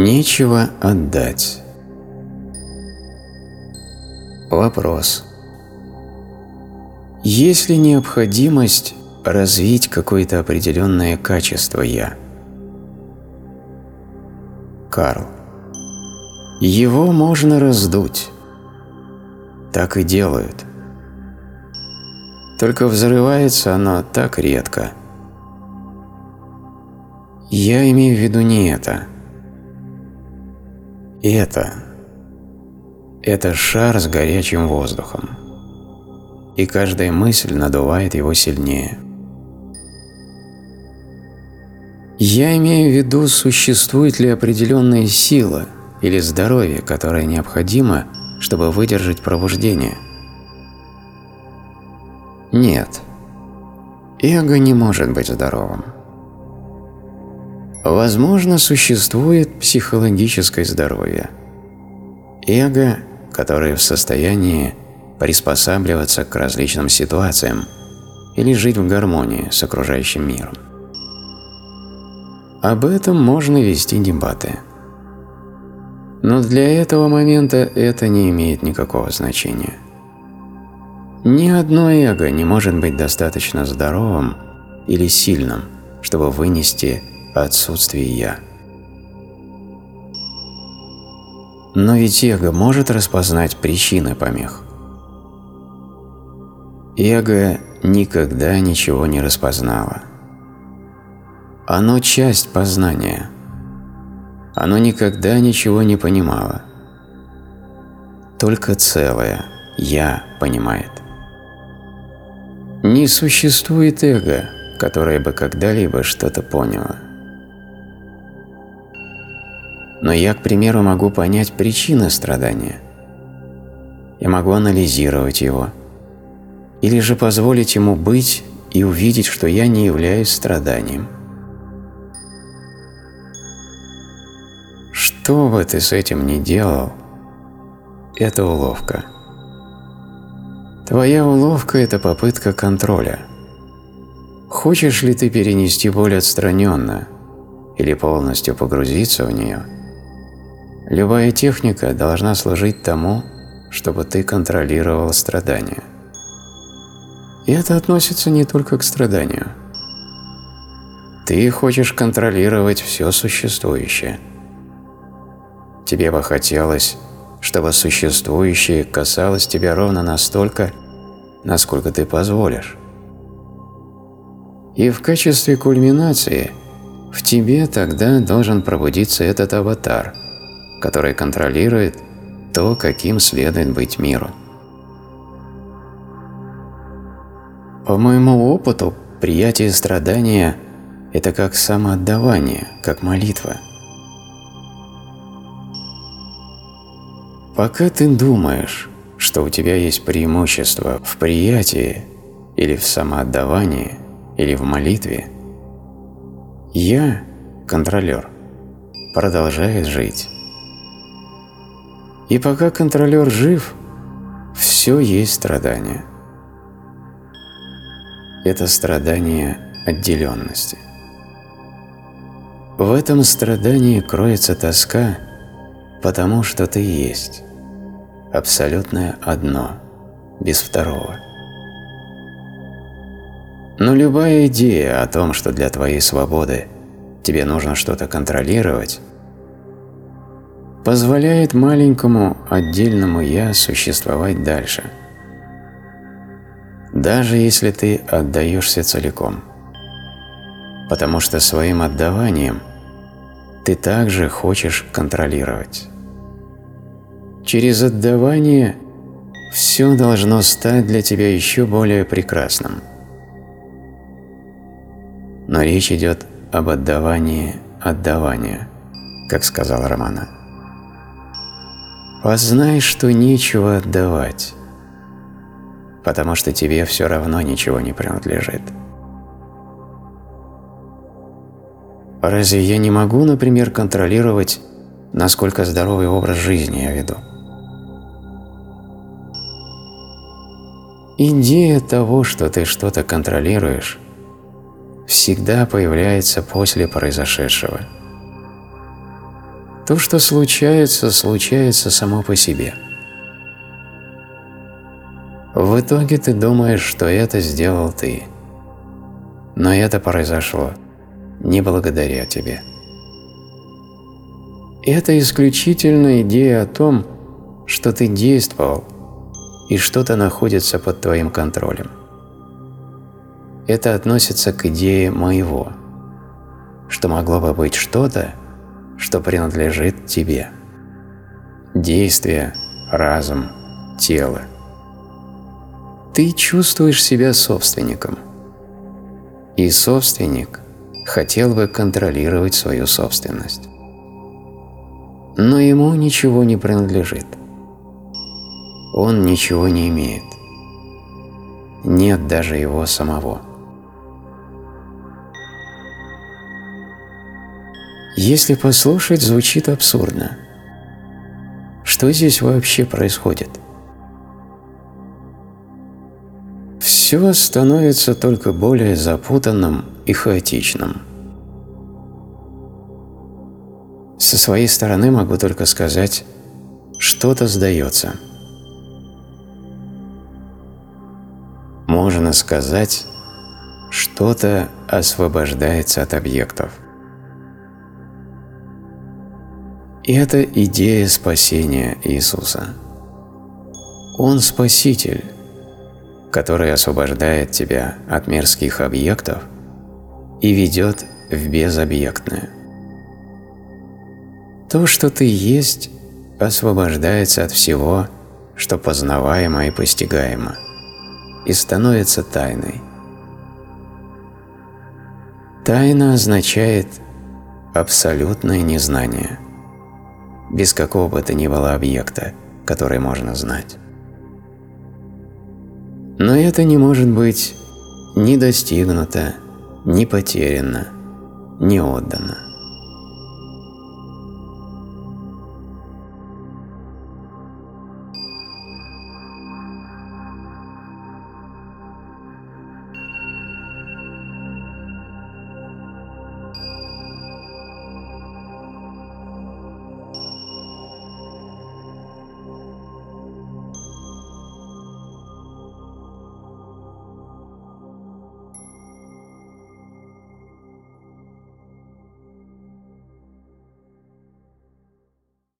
Нечего отдать. Вопрос. Есть ли необходимость развить какое-то определенное качество «я»? Карл. Его можно раздуть. Так и делают. Только взрывается оно так редко. Я имею в виду не это. Это. Это шар с горячим воздухом. И каждая мысль надувает его сильнее. Я имею в виду, существует ли определенная сила или здоровье, которое необходимо, чтобы выдержать пробуждение. Нет. Эго не может быть здоровым. Возможно, существует психологическое здоровье. Эго, которое в состоянии приспосабливаться к различным ситуациям или жить в гармонии с окружающим миром. Об этом можно вести дебаты. Но для этого момента это не имеет никакого значения. Ни одно эго не может быть достаточно здоровым или сильным, чтобы вынести отсутствие «я». Но ведь эго может распознать причины помех. Эго никогда ничего не распознало. Оно часть познания. Оно никогда ничего не понимало. Только целое «я» понимает. Не существует эго, которое бы когда-либо что-то поняло. Но я, к примеру, могу понять причины страдания. Я могу анализировать его. Или же позволить ему быть и увидеть, что я не являюсь страданием. Что бы ты с этим ни делал, это уловка. Твоя уловка – это попытка контроля. Хочешь ли ты перенести боль отстраненно или полностью погрузиться в нее? Любая техника должна служить тому, чтобы ты контролировал страдания. И это относится не только к страданию. Ты хочешь контролировать все существующее – Тебе бы хотелось, чтобы существующее касалось тебя ровно настолько, насколько ты позволишь. И в качестве кульминации в тебе тогда должен пробудиться этот аватар, который контролирует то, каким следует быть миру. По моему опыту, приятие страдания – это как самоотдавание, как молитва – Пока ты думаешь, что у тебя есть преимущество в приятии или в самоотдавании или в молитве, я, контролер, продолжает жить. И пока контролер жив, все есть страдание. Это страдание отделенности. В этом страдании кроется тоска, потому что ты есть абсолютное одно, без второго. Но любая идея о том, что для твоей свободы тебе нужно что-то контролировать, позволяет маленькому отдельному «я» существовать дальше. Даже если ты отдаешься целиком. Потому что своим отдаванием ты также хочешь контролировать. Через отдавание все должно стать для тебя еще более прекрасным. Но речь идет об отдавании отдавания, как сказал Романа. Познай, что нечего отдавать, потому что тебе все равно ничего не принадлежит. Разве я не могу, например, контролировать, насколько здоровый образ жизни я веду? Идея того, что ты что-то контролируешь, всегда появляется после произошедшего. То, что случается, случается само по себе. В итоге ты думаешь, что это сделал ты. Но это произошло не благодаря тебе. Это исключительно идея о том, что ты действовал и что-то находится под твоим контролем. Это относится к идее «моего», что могло бы быть что-то, что принадлежит тебе. Действие, разум, тело. Ты чувствуешь себя собственником. И собственник хотел бы контролировать свою собственность. Но ему ничего не принадлежит. Он ничего не имеет. Нет даже его самого. Если послушать, звучит абсурдно. Что здесь вообще происходит? Все становится только более запутанным и хаотичным. Со своей стороны могу только сказать, что-то сдается. Можно сказать, что-то освобождается от объектов. Это идея спасения Иисуса. Он Спаситель, который освобождает тебя от мирских объектов и ведет в безобъектное. То, что ты есть, освобождается от всего, что познаваемо и постигаемо, и становится тайной. Тайна означает абсолютное незнание – без какого бы то ни было объекта, который можно знать. Но это не может быть ни достигнуто, ни потеряно, ни отдано.